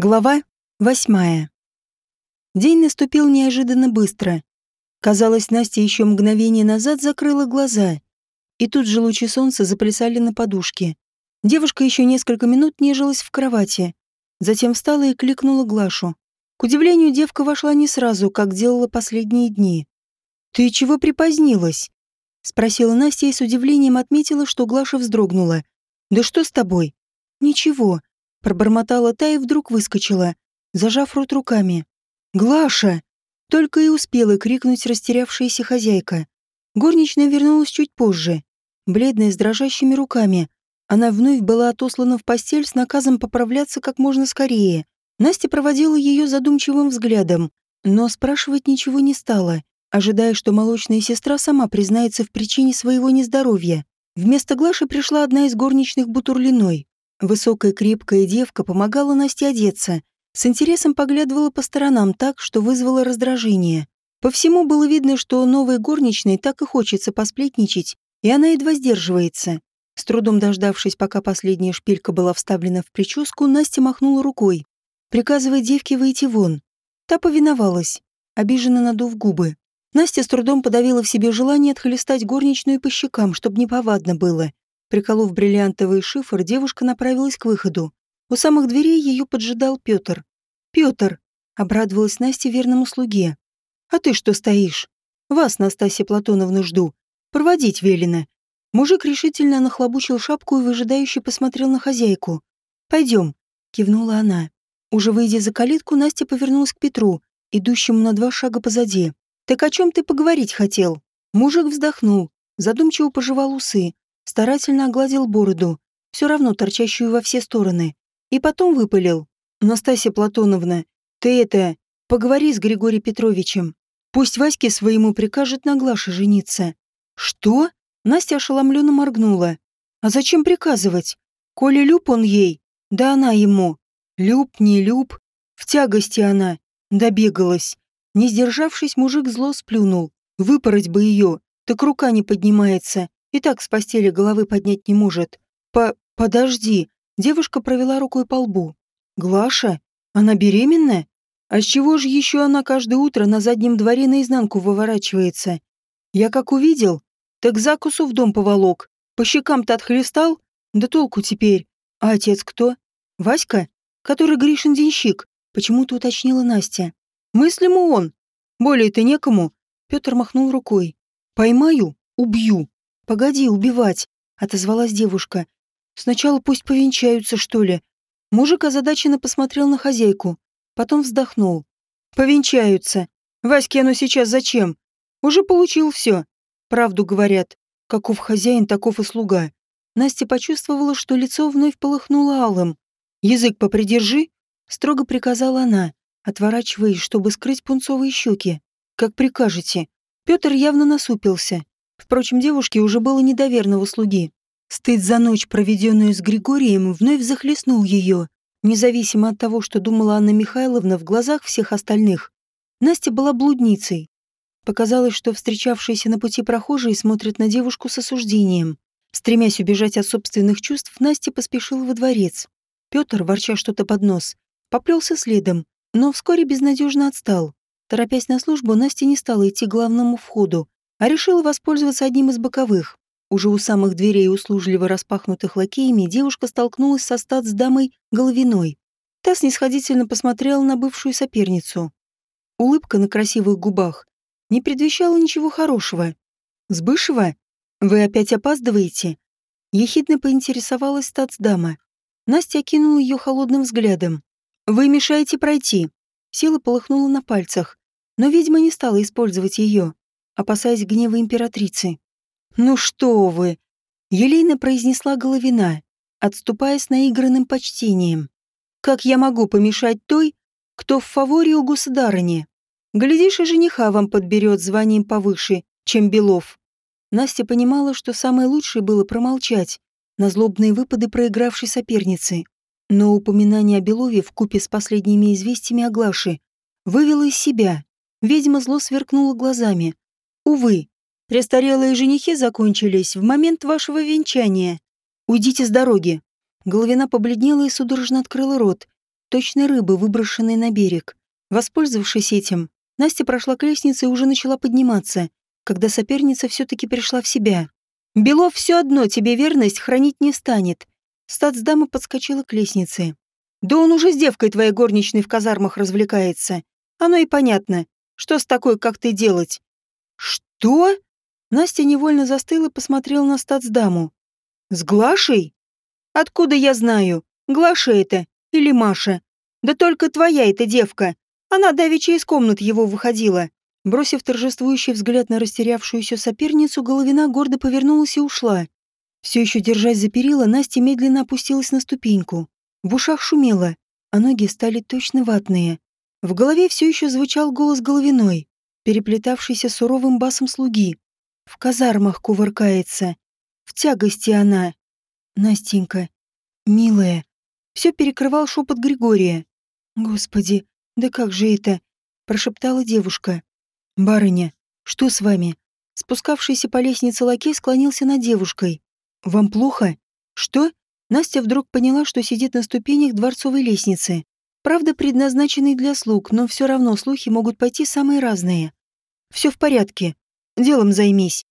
Глава восьмая. День наступил неожиданно быстро. Казалось, Настя еще мгновение назад закрыла глаза. И тут же лучи солнца заплясали на подушке. Девушка еще несколько минут нежилась в кровати. Затем встала и кликнула Глашу. К удивлению, девка вошла не сразу, как делала последние дни. «Ты чего припозднилась?» — спросила Настя и с удивлением отметила, что Глаша вздрогнула. «Да что с тобой?» «Ничего», Пробормотала та и вдруг выскочила, зажав рот руками. «Глаша!» Только и успела крикнуть растерявшаяся хозяйка. Горничная вернулась чуть позже, бледная, с дрожащими руками. Она вновь была отослана в постель с наказом поправляться как можно скорее. Настя проводила ее задумчивым взглядом, но спрашивать ничего не стала, ожидая, что молочная сестра сама признается в причине своего нездоровья. Вместо Глаши пришла одна из горничных Бутурлиной. Высокая крепкая девка помогала Насте одеться, с интересом поглядывала по сторонам так, что вызвало раздражение. По всему было видно, что новой горничной так и хочется посплетничать, и она едва сдерживается. С трудом дождавшись, пока последняя шпилька была вставлена в прическу, Настя махнула рукой, приказывая девке выйти вон. Та повиновалась, обиженно надув губы. Настя с трудом подавила в себе желание отхлестать горничную по щекам, чтобы неповадно было. Приколов бриллиантовый шифр, девушка направилась к выходу. У самых дверей ее поджидал Петр. «Петр!» — обрадовалась Настя верному слуге. «А ты что стоишь? Вас, Настасья Платоновна, жду. Проводить велено». Мужик решительно нахлобучил шапку и выжидающе посмотрел на хозяйку. «Пойдем», — кивнула она. Уже выйдя за калитку, Настя повернулась к Петру, идущему на два шага позади. «Так о чем ты поговорить хотел?» Мужик вздохнул, задумчиво пожевал усы, старательно огладил бороду, все равно торчащую во все стороны, и потом выпалил. «Настасья Платоновна, ты это, поговори с Григорием Петровичем. Пусть Ваське своему прикажет на Глаше жениться». «Что?» Настя ошеломленно моргнула. «А зачем приказывать? Коли люб он ей, да она ему. Люб, не люб, в тягости она. Добегалась». Не сдержавшись, мужик зло сплюнул. Выпороть бы ее, так рука не поднимается. И так с постели головы поднять не может. По... подожди. Девушка провела рукой по лбу. Глаша? Она беременная? А с чего же еще она каждое утро на заднем дворе наизнанку выворачивается? Я как увидел, так закусу в дом поволок. По щекам-то отхлестал? Да толку теперь. А отец кто? Васька? Который Гришин денщик? Почему-то уточнила Настя. Мыслимо он. Более-то некому. Петр махнул рукой. Поймаю, убью. «Погоди, убивать!» — отозвалась девушка. «Сначала пусть повенчаются, что ли». Мужик озадаченно посмотрел на хозяйку, потом вздохнул. «Повенчаются. Ваське оно сейчас зачем? Уже получил все. Правду говорят. Каков хозяин, таков и слуга». Настя почувствовала, что лицо вновь полыхнуло алым. «Язык попридержи», — строго приказала она, отворачиваясь, чтобы скрыть пунцовые щеки. «Как прикажете». Петр явно насупился, Впрочем, девушке уже было не до верного слуги. Стыд за ночь, проведенную с Григорием, вновь захлестнул ее, независимо от того, что думала Анна Михайловна в глазах всех остальных. Настя была блудницей. Показалось, что встречавшиеся на пути прохожие смотрят на девушку с осуждением. Стремясь убежать от собственных чувств, Настя поспешила во дворец. Петр, ворча что-то под нос, поплелся следом, но вскоре безнадежно отстал. Торопясь на службу, Настя не стала идти к главному входу, а решила воспользоваться одним из боковых. Уже у самых дверей, услужливо распахнутых лакеями, девушка столкнулась со статс-дамой Головиной. Та снисходительно посмотрела на бывшую соперницу. Улыбка на красивых губах не предвещала ничего хорошего. «Сбышева, вы опять опаздываете?» Ехидно поинтересовалась статс-дама. Настя окинула ее холодным взглядом. «Вы мешаете пройти». Сила полыхнула на пальцах, но ведьма не стала использовать ее опасаясь гнева императрицы. «Ну что вы!» — елейно произнесла Головина, отступая с наигранным почтением. «Как я могу помешать той, кто в фаворе у государыни? Глядишь, и жениха вам подберет званием повыше, чем Белов». Настя понимала, что самое лучшее было промолчать на злобные выпады проигравшей соперницы. Но упоминание о Белове купе с последними известиями о Глаше вывело из себя. Ведьма зло сверкнула глазами, Увы, престарелые женихи закончились в момент вашего венчания. Уйдите с дороги. Головина побледнела и судорожно открыла рот. точно рыбы, выброшенные на берег. Воспользовавшись этим, Настя прошла к лестнице и уже начала подниматься, когда соперница все-таки пришла в себя. «Белов все одно тебе верность хранить не станет». Статсдама подскочила к лестнице. «Да он уже с девкой твоей горничной в казармах развлекается. Оно и понятно. Что с такой, как ты, делать?» «Что?» Настя невольно застыла и посмотрела на статсдаму. «С Глашей? Откуда я знаю? Глаша это или Маша? Да только твоя эта девка. Она давеча из комнат его выходила. Бросив торжествующий взгляд на растерявшуюся соперницу, Головина гордо повернулась и ушла. Все еще держась за перила, Настя медленно опустилась на ступеньку. В ушах шумело, а ноги стали точно ватные. В голове все еще звучал голос Головиной, переплетавшийся суровым басом слуги. В казармах кувыркается. В тягости она. Настенька, милая. Все перекрывал шепот Григория. Господи, да как же это? Прошептала девушка. «Барыня, что с вами?» Спускавшийся по лестнице лакей склонился над девушкой. «Вам плохо?» «Что?» Настя вдруг поняла, что сидит на ступенях дворцовой лестницы. Правда, предназначенной для слуг, но все равно слухи могут пойти самые разные. «Все в порядке. Делом займись».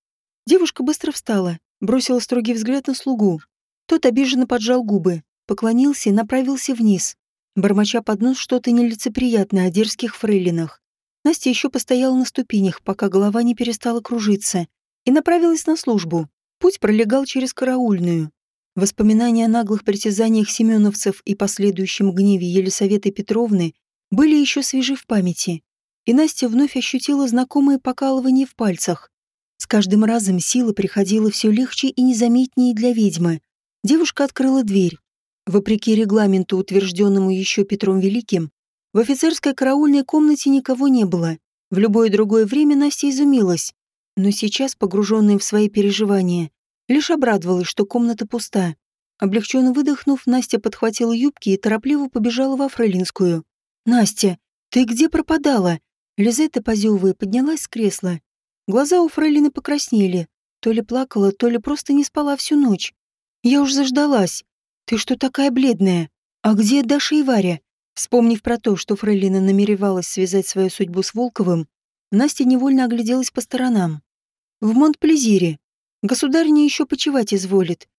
Девушка быстро встала, бросила строгий взгляд на слугу. Тот обиженно поджал губы, поклонился и направился вниз, бормоча под нос что-то нелицеприятное о дерзких фрейлинах. Настя еще постояла на ступенях, пока голова не перестала кружиться, и направилась на службу. Путь пролегал через караульную. Воспоминания о наглых притязаниях семеновцев и последующем гневе Елисаветы Петровны были еще свежи в памяти, и Настя вновь ощутила знакомое покалывание в пальцах. С каждым разом сила приходила все легче и незаметнее для ведьмы. Девушка открыла дверь. Вопреки регламенту, утвержденному еще Петром Великим, в офицерской караульной комнате никого не было. В любое другое время Настя изумилась. Но сейчас, погруженная в свои переживания, лишь обрадовалась, что комната пуста. Облегченно выдохнув, Настя подхватила юбки и торопливо побежала во Фролинскую. «Настя, ты где пропадала?» Лизетта, позевывая, поднялась с кресла. Глаза у Фрейлины покраснели. То ли плакала, то ли просто не спала всю ночь. «Я уж заждалась. Ты что такая бледная? А где Даша и Варя?» Вспомнив про то, что Фрейлина намеревалась связать свою судьбу с Волковым, Настя невольно огляделась по сторонам. В Монт-Плезире. Государыня еще почевать изволит.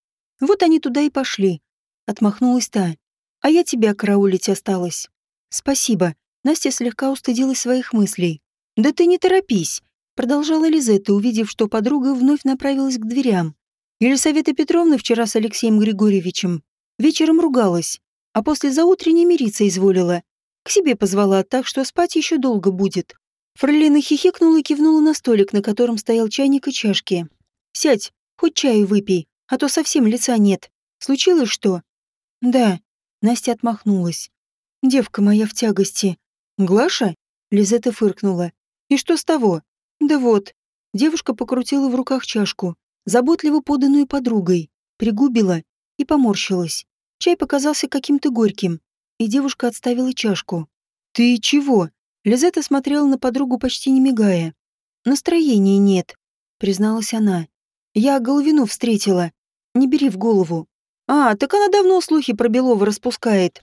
Вот они туда и пошли. Отмахнулась та. А я тебя караулить осталась. Спасибо. Настя слегка устыдилась своих мыслей. Да ты не торопись. Продолжала Лизетта, увидев, что подруга вновь направилась к дверям. Елисавета Петровна вчера с Алексеем Григорьевичем вечером ругалась а после заутренней мириться изволила. К себе позвала так, что спать еще долго будет. Фролина хихикнула и кивнула на столик, на котором стоял чайник и чашки. «Сядь, хоть чаю выпей, а то совсем лица нет. Случилось что?» «Да», — Настя отмахнулась. «Девка моя в тягости». «Глаша?» — Лизетта фыркнула. «И что с того?» «Да вот». Девушка покрутила в руках чашку, заботливо поданную подругой, пригубила и поморщилась. Чай показался каким-то горьким, и девушка отставила чашку. «Ты чего?» Лизетта смотрела на подругу почти не мигая. «Настроения нет», — призналась она. «Я Головину встретила. Не бери в голову». «А, так она давно слухи про Белова распускает».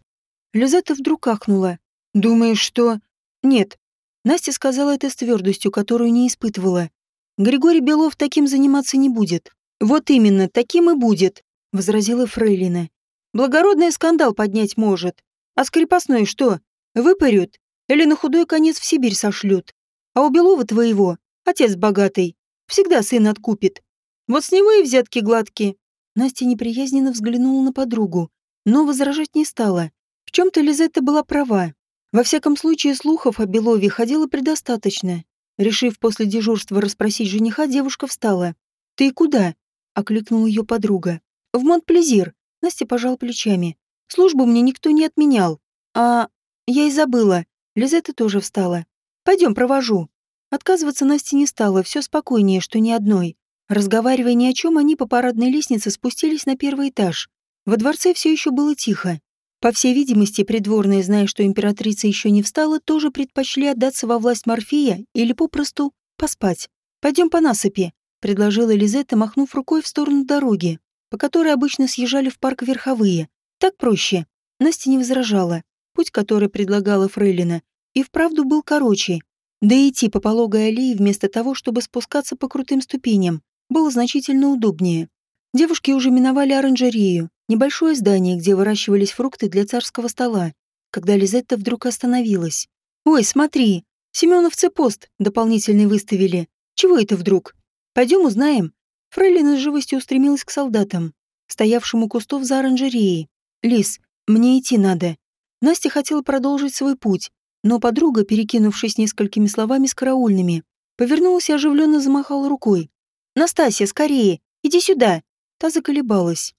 Лизетта вдруг ахнула. «Думаешь, что...» «Нет». Настя сказала это с твердостью, которую не испытывала. «Григорий Белов таким заниматься не будет». «Вот именно, таким и будет», — возразила Фрейлина. Благородный скандал поднять может. А с крепостной что? Выпарют? Или на худой конец в Сибирь сошлют? А у Белова твоего, отец богатый, всегда сын откупит. Вот с него и взятки гладкие. Настя неприязненно взглянула на подругу, но возражать не стала. В чем-то Лизетта была права. Во всяком случае, слухов о Белове ходило предостаточно. Решив после дежурства расспросить жениха, девушка встала. «Ты куда?» — окликнула ее подруга. «В Монт-Плезир. Настя пожал плечами. Службу мне никто не отменял. А я и забыла. Лизетта тоже встала. Пойдем, провожу. Отказываться Настя не стала, все спокойнее, что ни одной. Разговаривая ни о чем, они по парадной лестнице спустились на первый этаж. Во дворце все еще было тихо. По всей видимости, придворные, зная, что императрица еще не встала, тоже предпочли отдаться во власть Морфея или попросту поспать. «Пойдем по насыпи», — предложила Лизетта, махнув рукой в сторону дороги по которой обычно съезжали в парк верховые. Так проще. Настя не возражала. Путь, который предлагала Фрейлина, и вправду был короче. Да и идти по пологой аллее вместо того, чтобы спускаться по крутым ступеням, было значительно удобнее. Девушки уже миновали оранжерею, небольшое здание, где выращивались фрукты для царского стола, когда Лизетта вдруг остановилась. «Ой, смотри, Семеновцы пост дополнительный выставили. Чего это вдруг? Пойдем узнаем». Фрейлина с живостью устремилась к солдатам, стоявшим у кустов за оранжереей. «Лис, мне идти надо». Настя хотела продолжить свой путь, но подруга, перекинувшись несколькими словами с караульными, повернулась и оживленно замахала рукой. «Настасья, скорее! Иди сюда!» Та заколебалась.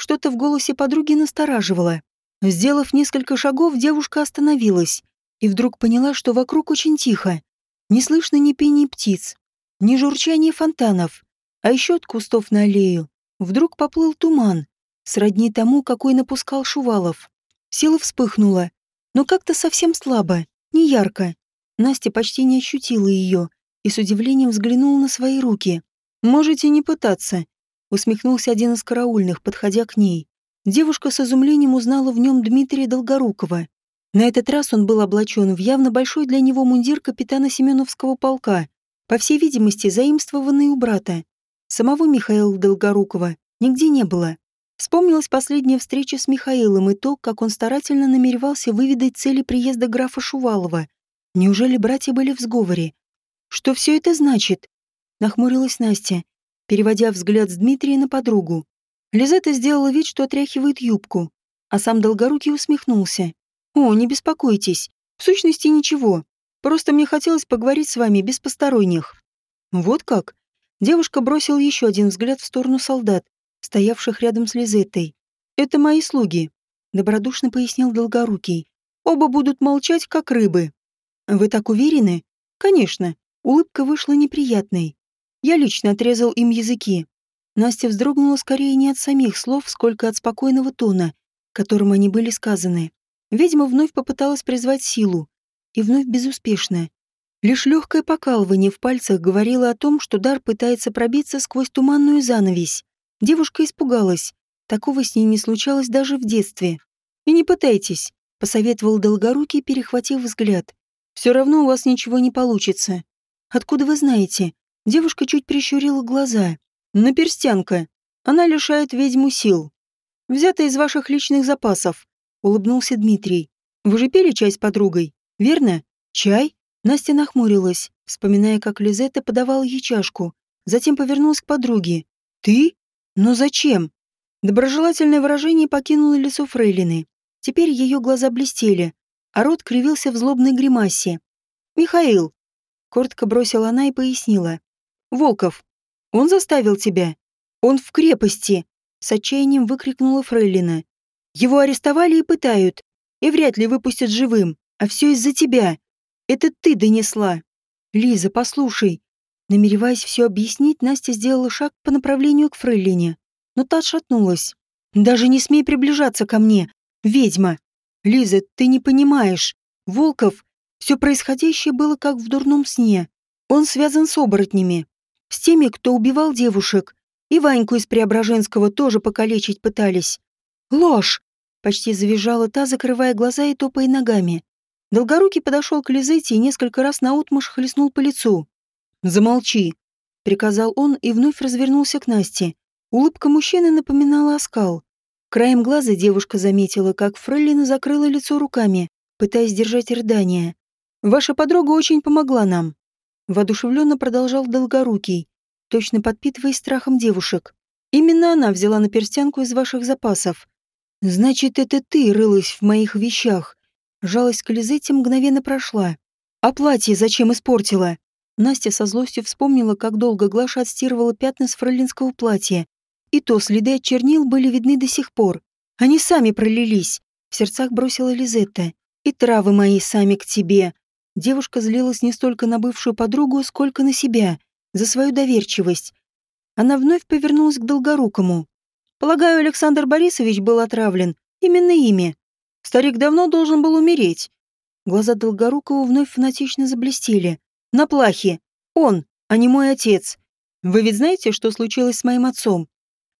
Что-то в голосе подруги настораживало. Сделав несколько шагов, девушка остановилась и вдруг поняла, что вокруг очень тихо. Не слышно ни пения птиц, ни журчания фонтанов, а еще от кустов на аллею вдруг поплыл туман, сродни тому, какой напускал Шувалов. Сила вспыхнула, но как-то совсем слабо, не ярко. Настя почти не ощутила ее и с удивлением взглянула на свои руки. «Можете не пытаться», — усмехнулся один из караульных, подходя к ней. Девушка с изумлением узнала в нем Дмитрия Долгорукова. На этот раз он был облачен в явно большой для него мундир капитана Семеновского полка, по всей видимости, заимствованный у брата. Самого Михаила Долгорукова нигде не было. Вспомнилась последняя встреча с Михаилом и то, как он старательно намеревался выведать цели приезда графа Шувалова. Неужели братья были в сговоре? Что все это значит? Нахмурилась Настя, переводя взгляд с Дмитрия на подругу. Лизетта сделала вид, что отряхивает юбку, а сам Долгорукий усмехнулся. «О, не беспокойтесь. В сущности, ничего. Просто мне хотелось поговорить с вами без посторонних». «Вот как?» Девушка бросила еще один взгляд в сторону солдат, стоявших рядом с Лизеттой. «Это мои слуги», — добродушно пояснил Долгорукий. «Оба будут молчать, как рыбы». «Вы так уверены?» «Конечно». Улыбка вышла неприятной. Я лично отрезал им языки. Настя вздрогнула скорее не от самих слов, сколько от спокойного тона, которым они были сказаны. Ведьма вновь попыталась призвать силу. И вновь безуспешно. Лишь легкое покалывание в пальцах говорило о том, что дар пытается пробиться сквозь туманную занавесь. Девушка испугалась. Такого с ней не случалось даже в детстве. «И не пытайтесь», — посоветовал Долгорукий, перехватив взгляд. «Все равно у вас ничего не получится». «Откуда вы знаете?» Девушка чуть прищурила глаза. «Наперстянка. Она лишает ведьму сил. Взята из ваших личных запасов улыбнулся Дмитрий. «Вы же пили чай с подругой, верно? Чай?» Настя нахмурилась, вспоминая, как Лизетта подавала ей чашку. Затем повернулась к подруге. «Ты? Но зачем?» Доброжелательное выражение покинуло лицо Фрейлины. Теперь ее глаза блестели, а рот кривился в злобной гримасе. «Михаил!» — коротко бросила она и пояснила. «Волков, он заставил тебя. Он в крепости!» — с отчаянием выкрикнула Фрейлина. Его арестовали и пытают, и вряд ли выпустят живым, а все из-за тебя. Это ты донесла. Лиза, послушай. Намереваясь все объяснить, Настя сделала шаг по направлению к Фрейлине, но та отшатнулась. Даже не смей приближаться ко мне, ведьма. Лиза, ты не понимаешь. Волков, все происходящее было как в дурном сне. Он связан с оборотнями, с теми, кто убивал девушек. И Ваньку из Преображенского тоже покалечить пытались. «Ложь!» — почти завизжала та, закрывая глаза и топая ногами. Долгорукий подошел к Лизете и несколько раз наотмашь хлестнул по лицу. «Замолчи!» — приказал он и вновь развернулся к Насте. Улыбка мужчины напоминала оскал. Краем глаза девушка заметила, как Фрейлина закрыла лицо руками, пытаясь держать рыдания. «Ваша подруга очень помогла нам», — воодушевленно продолжал Долгорукий, точно подпитываясь страхом девушек. «Именно она взяла на перстянку из ваших запасов. «Значит, это ты рылась в моих вещах». Жалость к Лизете мгновенно прошла. «А платье зачем испортила?» Настя со злостью вспомнила, как долго Глаша отстирывала пятна с фролинского платья. И то следы от чернил были видны до сих пор. Они сами пролились. В сердцах бросила Лизетта. «И травы мои сами к тебе». Девушка злилась не столько на бывшую подругу, сколько на себя, за свою доверчивость. Она вновь повернулась к Долгорукому. Полагаю, Александр Борисович был отравлен именно ими. Старик давно должен был умереть. Глаза Долгорукова вновь фанатично заблестели. На плахе. Он, а не мой отец. Вы ведь знаете, что случилось с моим отцом?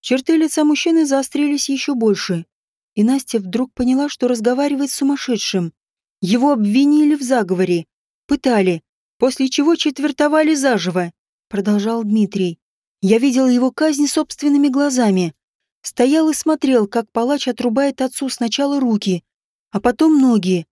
Черты лица мужчины заострились еще больше. и Настя вдруг поняла, что разговаривает с сумасшедшим. Его обвинили в заговоре, пытали, после чего четвертовали заживо, продолжал Дмитрий. Я видел его казнь собственными глазами. Стоял и смотрел, как палач отрубает отцу сначала руки, а потом ноги.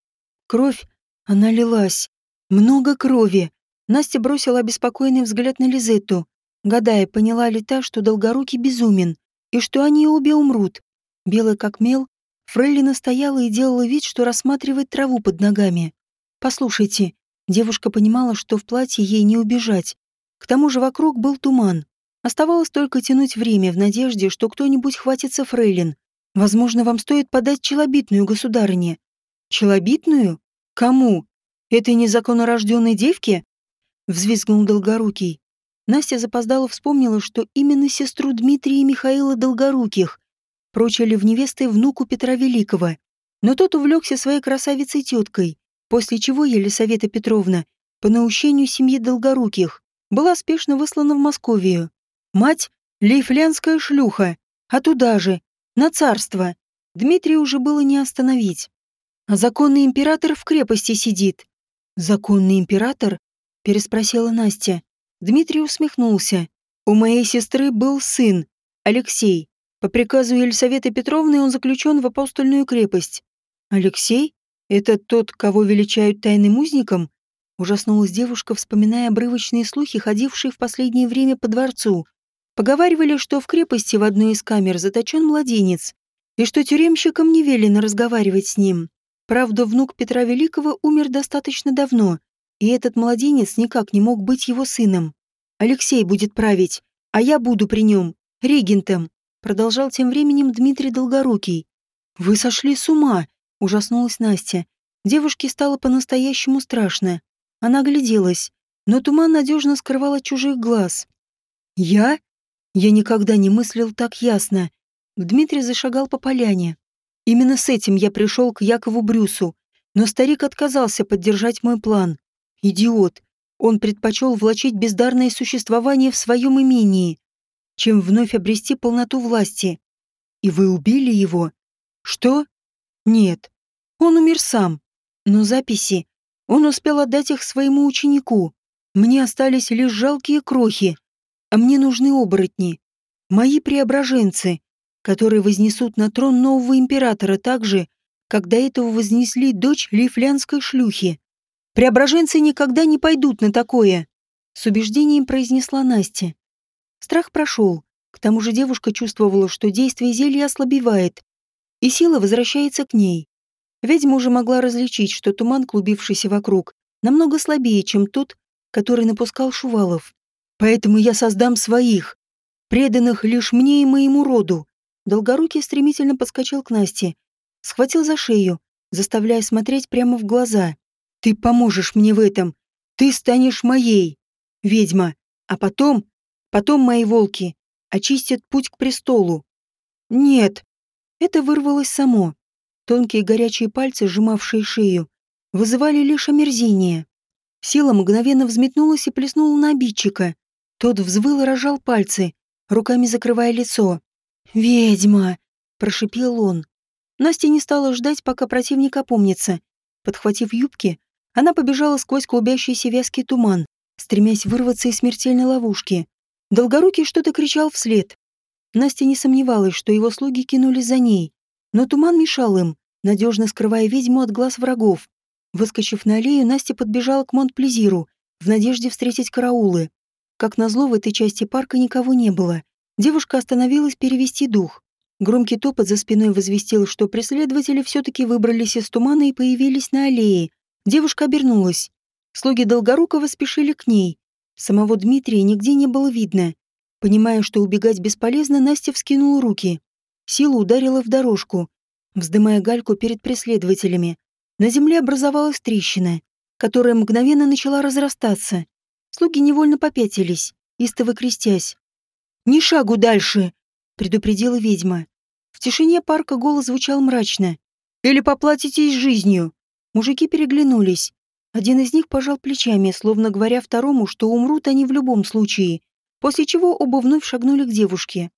Кровь, она лилась. Много крови. Настя бросила обеспокоенный взгляд на Лизетту, гадая, поняла ли та, что Долгорукий безумен, и что они обе умрут. Белая как мел, Фрейлина стояла и делала вид, что рассматривает траву под ногами. «Послушайте», девушка понимала, что в платье ей не убежать. К тому же вокруг был туман. Оставалось только тянуть время в надежде, что кто-нибудь хватится Фрейлин. Возможно, вам стоит подать челобитную государыне. Челобитную? Кому? Этой незаконнорожденной девке? Взвизгнул Долгорукий. Настя запоздала вспомнила, что именно сестру Дмитрия и Михаила Долгоруких прочили в невесты внуку Петра Великого. Но тот увлекся своей красавицей-теткой, после чего Елисавета Петровна, по наущению семьи Долгоруких, была спешно выслана в Московию. Мать — лейфлянская шлюха, а туда же, на царство. Дмитрия уже было не остановить. А законный император в крепости сидит. «Законный император?» — переспросила Настя. Дмитрий усмехнулся. «У моей сестры был сын, Алексей. По приказу Елисаветы Петровны он заключен в апостольную крепость. Алексей? Это тот, кого величают тайным узником?» Ужаснулась девушка, вспоминая обрывочные слухи, ходившие в последнее время по дворцу. Поговаривали, что в крепости в одной из камер заточен младенец, и что тюремщикам не велено разговаривать с ним. Правда, внук Петра Великого умер достаточно давно, и этот младенец никак не мог быть его сыном. Алексей будет править, а я буду при нем, регентом, продолжал тем временем Дмитрий Долгорукий. Вы сошли с ума, ужаснулась Настя. Девушке стало по-настоящему страшно. Она огляделась, но туман надежно скрывал от чужих глаз. «Я? Я никогда не мыслил так ясно. Дмитрий зашагал по поляне. Именно с этим я пришел к Якову Брюсу, но старик отказался поддержать мой план. Идиот. Он предпочел влачить бездарное существование в своем имении, чем вновь обрести полноту власти. И вы убили его? Что? Нет. Он умер сам. Но записи... Он успел отдать их своему ученику. Мне остались лишь жалкие крохи, а мне нужны оборотни. Мои преображенцы, которые вознесут на трон нового императора так же, как до этого вознесли дочь лифлянской шлюхи. Преображенцы никогда не пойдут на такое, с убеждением произнесла Настя. Страх прошел. К тому же девушка чувствовала, что действие зелья ослабевает, и сила возвращается к ней. Ведьма уже могла различить, что туман, клубившийся вокруг, намного слабее, чем тот, который напускал Шувалов. Поэтому я создам своих, преданных лишь мне и моему роду. Долгорукий стремительно подскочил к Насте, схватил за шею, заставляя смотреть прямо в глаза. Ты поможешь мне в этом. Ты станешь моей, ведьма. А потом, потом мои волки очистят путь к престолу. Нет. Это вырвалось само. Тонкие горячие пальцы, сжимавшие шею, вызывали лишь омерзение. Сила мгновенно взметнулась и плеснула на обидчика. Тот взвыл и рожал пальцы, руками закрывая лицо. «Ведьма!» – прошипел он. Настя не стала ждать, пока противник опомнится. Подхватив юбки, она побежала сквозь клубящийся вязкий туман, стремясь вырваться из смертельной ловушки. Долгорукий что-то кричал вслед. Настя не сомневалась, что его слуги кинулись за ней, но туман мешал им, надежно скрывая ведьму от глаз врагов. Выскочив на аллею, Настя подбежала к Монт-Плезиру в надежде встретить караулы. Как назло, в этой части парка никого не было. Девушка остановилась перевести дух. Громкий топот за спиной возвестил, что преследователи все-таки выбрались из тумана и появились на аллее. Девушка обернулась. Слуги Долгорукова спешили к ней. Самого Дмитрия нигде не было видно. Понимая, что убегать бесполезно, Настя вскинула руки. Сила ударила в дорожку, вздымая гальку перед преследователями. На земле образовалась трещина, которая мгновенно начала разрастаться. Слуги невольно попятились, истово крестясь. «Ни шагу дальше!» — предупредила ведьма. В тишине парка голос звучал мрачно. «Или поплатитесь жизнью!» Мужики переглянулись. Один из них пожал плечами, словно говоря второму, что умрут они в любом случае, после чего оба вновь шагнули к девушке.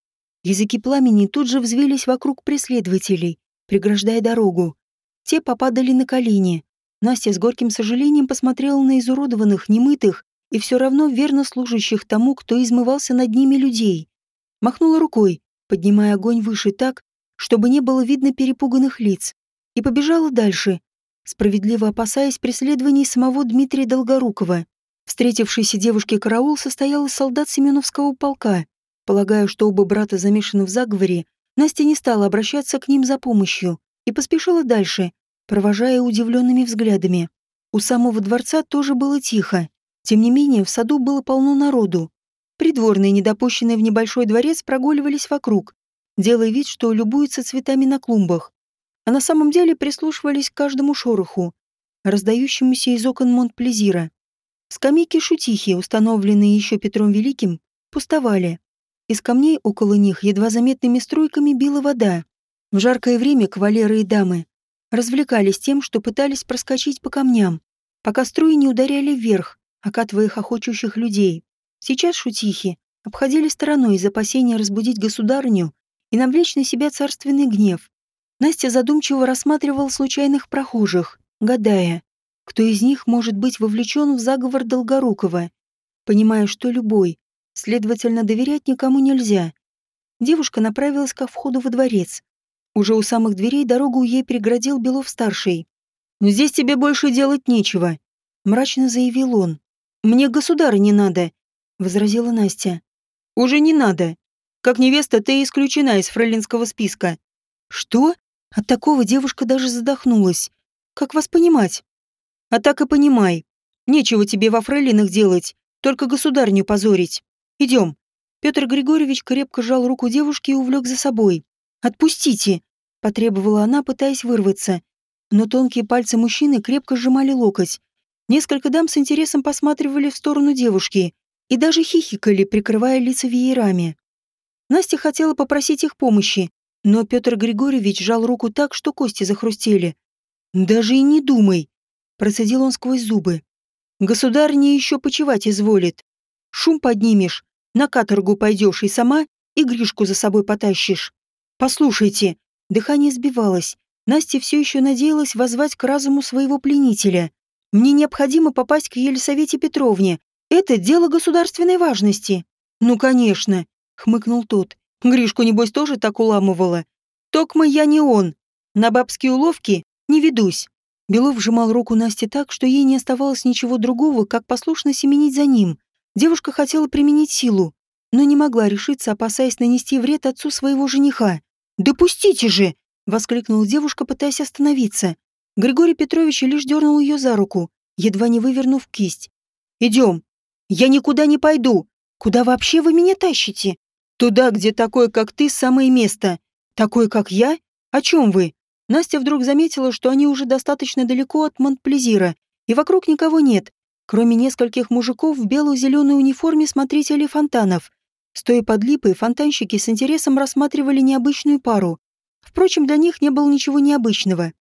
Языки пламени тут же взвелись вокруг преследователей, преграждая дорогу. Те попадали на колени. Настя с горьким сожалением посмотрела на изуродованных, немытых и все равно верно служащих тому, кто измывался над ними людей. Махнула рукой, поднимая огонь выше так, чтобы не было видно перепуганных лиц, и побежала дальше, справедливо опасаясь преследований самого Дмитрия Долгорукова. Встретившийся девушке караул состоял из солдат Семеновского полка. Полагая, что оба брата замешаны в заговоре, Настя не стала обращаться к ним за помощью и поспешила дальше, провожая удивленными взглядами. У самого дворца тоже было тихо. Тем не менее, в саду было полно народу. Придворные, недопущенные в небольшой дворец, прогуливались вокруг, делая вид, что любуются цветами на клумбах. А на самом деле прислушивались к каждому шороху, раздающемуся из окон Монт-Плезира. Скамейки-шутихи, установленные еще Петром Великим, пустовали. Из камней около них едва заметными струйками била вода. В жаркое время кавалеры и дамы развлекались тем, что пытались проскочить по камням, пока струи не ударяли вверх, окатывая хохочущих людей. Сейчас шутихи обходили стороной из опасения разбудить государыню и навлечь на себя царственный гнев. Настя задумчиво рассматривал случайных прохожих, гадая, кто из них может быть вовлечен в заговор Долгорукова, понимая, что любой, Следовательно, доверять никому нельзя. Девушка направилась ко входу во дворец. Уже у самых дверей дорогу ей преградил Белов-старший. «Здесь тебе больше делать нечего», — мрачно заявил он. «Мне государа не надо», — возразила Настя. «Уже не надо. Как невеста ты исключена из фрейлинского списка». «Что?» От такого девушка даже задохнулась. «Как вас понимать?» «А так и понимай. Нечего тебе во фрейлинах делать, только государню позорить. Идем. Петр Григорьевич крепко сжал руку девушки и увлек за собой. «Отпустите!» – потребовала она, пытаясь вырваться. Но тонкие пальцы мужчины крепко сжимали локоть. Несколько дам с интересом посматривали в сторону девушки и даже хихикали, прикрывая лица веерами. Настя хотела попросить их помощи, но Петр Григорьевич сжал руку так, что кости захрустели. «Даже и не думай!» – процедил он сквозь зубы. «Государь не еще почевать изволит. Шум поднимешь, на каторгу пойдешь и сама, и Гришку за собой потащишь. Послушайте, дыхание сбивалось. Настя все еще надеялась возвать к разуму своего пленителя. Мне необходимо попасть к Елисавете Петровне. Это дело государственной важности. Ну, конечно, хмыкнул тот. Гришку, небось, тоже так уламывала. Токма я не он. На бабские уловки не ведусь. Белов сжимал руку Насти так, что ей не оставалось ничего другого, как послушно семенить за ним. Девушка хотела применить силу, но не могла решиться, опасаясь нанести вред отцу своего жениха. «Допустите же!» — воскликнула девушка, пытаясь остановиться. Григорий Петрович лишь дернул ее за руку, едва не вывернув кисть. «Идем!» «Я никуда не пойду! Куда вообще вы меня тащите?» «Туда, где такое, как ты, самое место. Такое, как я? О чем вы?» Настя вдруг заметила, что они уже достаточно далеко от Монтплезира, и вокруг никого нет, кроме нескольких мужиков в бело-зеленой униформе смотрителей фонтанов. Стоя под липой, фонтанщики с интересом рассматривали необычную пару. Впрочем, для них не было ничего необычного.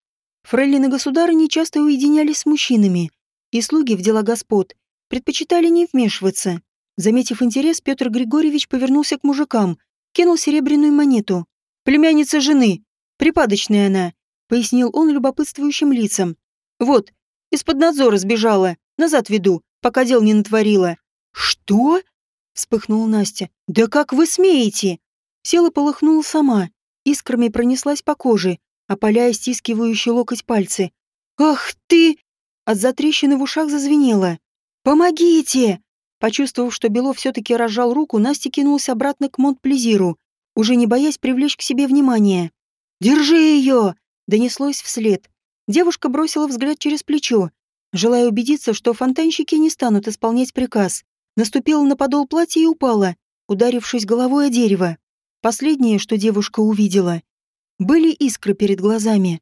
Фрейлины государыни часто уединялись с мужчинами, и слуги в дела господ предпочитали не вмешиваться. Заметив интерес, Петр Григорьевич повернулся к мужикам, кинул серебряную монету. «Племянница жены. Припадочная она», — пояснил он любопытствующим лицам. «Вот, из-под надзора сбежала. Назад веду, пока дел не натворила». «Что?» — вспыхнула Настя. «Да как вы смеете?» Села полыхнула сама, искрами пронеслась по коже, опаляя стискивающий локоть пальцы. «Ах ты!» От затрещины в ушах зазвенело. «Помогите!» Почувствовав, что Белов все-таки разжал руку, Настя кинулась обратно к Монт-Плезиру, уже не боясь привлечь к себе внимание. «Держи ее!» — донеслось вслед. Девушка бросила взгляд через плечо желая убедиться, что фонтанщики не станут исполнять приказ. Наступила на подол платья и упала, ударившись головой о дерево. Последнее, что девушка увидела, были искры перед глазами.